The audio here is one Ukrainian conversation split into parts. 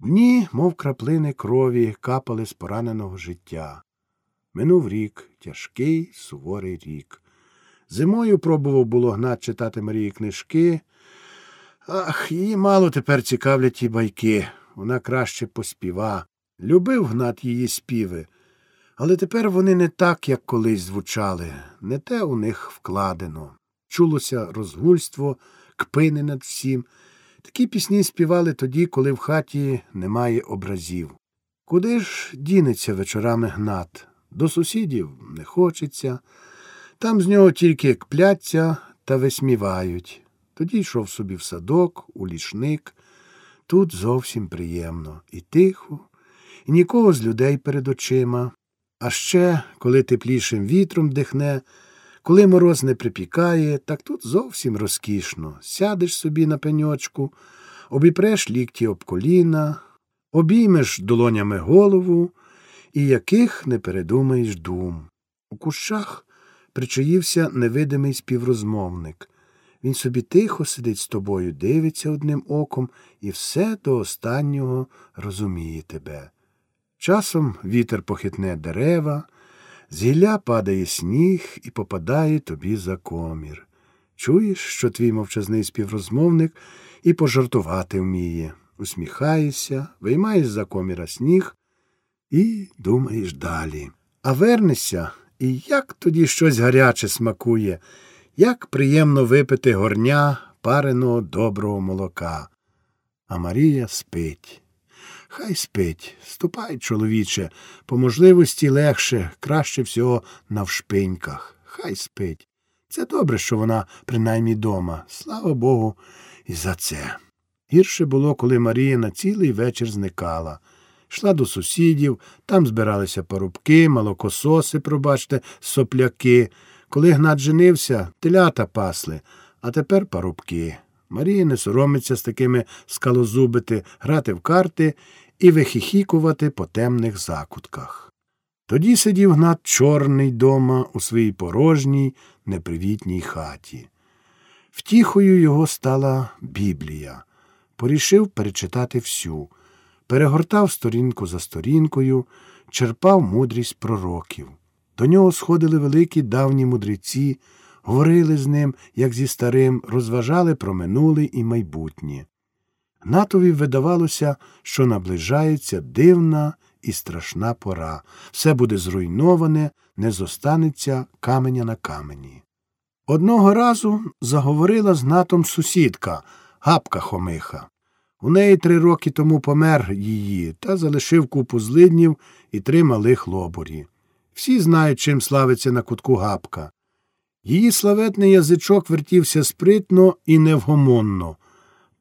Дні, мов краплини крові, капали з пораненого життя. Минув рік, тяжкий, суворий рік. Зимою пробував було гнат читати Марії книжки. Ах, її мало тепер цікавлять ті байки. Вона краще поспіва. Любив гнат її співи. Але тепер вони не так, як колись звучали, не те у них вкладено. Чулося розгульство, кпини над всім. Такі пісні співали тоді, коли в хаті немає образів. Куди ж дінеться вечорами гнат? До сусідів не хочеться. Там з нього тільки кпляться та висмівають. Тоді йшов собі в садок, у лішник. Тут зовсім приємно і тихо, і нікого з людей перед очима. А ще, коли теплішим вітром дихне, коли мороз не припікає, так тут зовсім розкішно. Сядеш собі на пеньочку, обіпреш лікті об коліна, обіймеш долонями голову, і яких не передумаєш дум. У кущах причаївся невидимий співрозмовник. Він собі тихо сидить з тобою, дивиться одним оком і все до останнього розуміє тебе. Часом вітер похитне дерева, з гілля падає сніг і попадає тобі за комір. Чуєш, що твій мовчазний співрозмовник і пожартувати вміє. Усміхаєшся, виймаєш за коміра сніг і думаєш далі. А вернешся, і як тоді щось гаряче смакує, як приємно випити горня пареного доброго молока. А Марія спить. Хай спить, ступай, чоловіче, по можливості легше, краще всього навшпиньках. Хай спить. Це добре, що вона принаймні дома. Слава Богу, і за це. Гірше було, коли Марія на цілий вечір зникала. Йшла до сусідів, там збиралися парубки, малокососи, пробачте, сопляки. Коли Гнат женився, телята пасли, а тепер парубки. Марія не соромиться з такими скалозубити, грати в карти і вихихікувати по темних закутках. Тоді сидів Гнат чорний дома у своїй порожній, непривітній хаті. Втіхою його стала Біблія. Порішив перечитати всю, перегортав сторінку за сторінкою, черпав мудрість пророків. До нього сходили великі давні мудреці, говорили з ним, як зі старим, розважали про минуле і майбутнє. Гнатові видавалося, що наближається дивна і страшна пора. Все буде зруйноване, не зостанеться каменя на камені. Одного разу заговорила з Гнатом сусідка, гапка Хомиха. У неї три роки тому помер її та залишив купу злиднів і три малих лобурі. Всі знають, чим славиться на кутку гапка. Її славетний язичок вертівся спритно і невгомонно.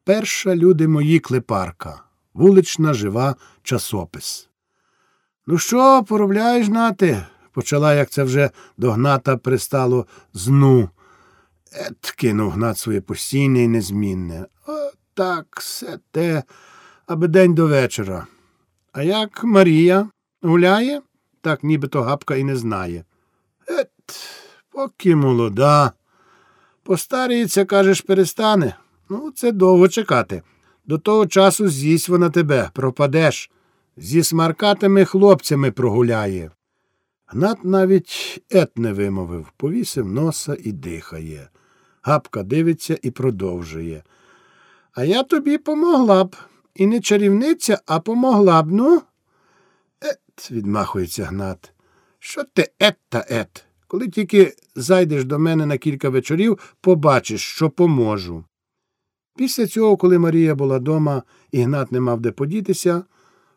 Перша, люди мої, клепарка, вулична жива часопис. Ну що, поробляєш, нате? почала, як це вже до Гната пристало зну. Ет, кинув Гнат своє постійне і незмінне. О, так, все те, аби день до вечора. А як Марія гуляє? Так нібито гапка і не знає. Ет, поки молода. Постаріється, кажеш, перестане. Ну, це довго чекати. До того часу з'їсть вона тебе, пропадеш. Зі смаркатими хлопцями прогуляє. Гнат навіть ет не вимовив, повісив носа і дихає. Гапка дивиться і продовжує. А я тобі помогла б. І не чарівниця, а помогла б, ну. Ет, відмахується Гнат. Що ти ет та ет? Коли тільки зайдеш до мене на кілька вечорів, побачиш, що поможу. Після цього, коли Марія була дома і Гнат не мав де подітися,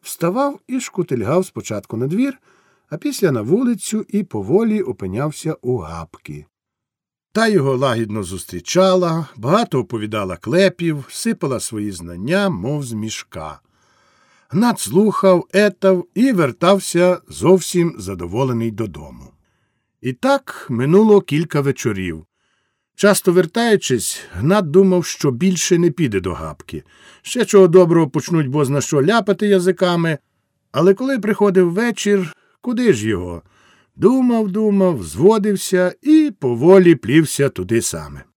вставав і шкутильгав спочатку на двір, а після на вулицю і поволі опинявся у гапки. Та його лагідно зустрічала, багато оповідала клепів, сипала свої знання, мов з мішка. Гнат слухав, етав і вертався зовсім задоволений додому. І так минуло кілька вечорів. Часто вертаючись, Гнат думав, що більше не піде до гапки. Ще чого доброго почнуть бозна що ляпати язиками. Але коли приходив вечір, куди ж його? Думав, думав, зводився і поволі плівся туди саме.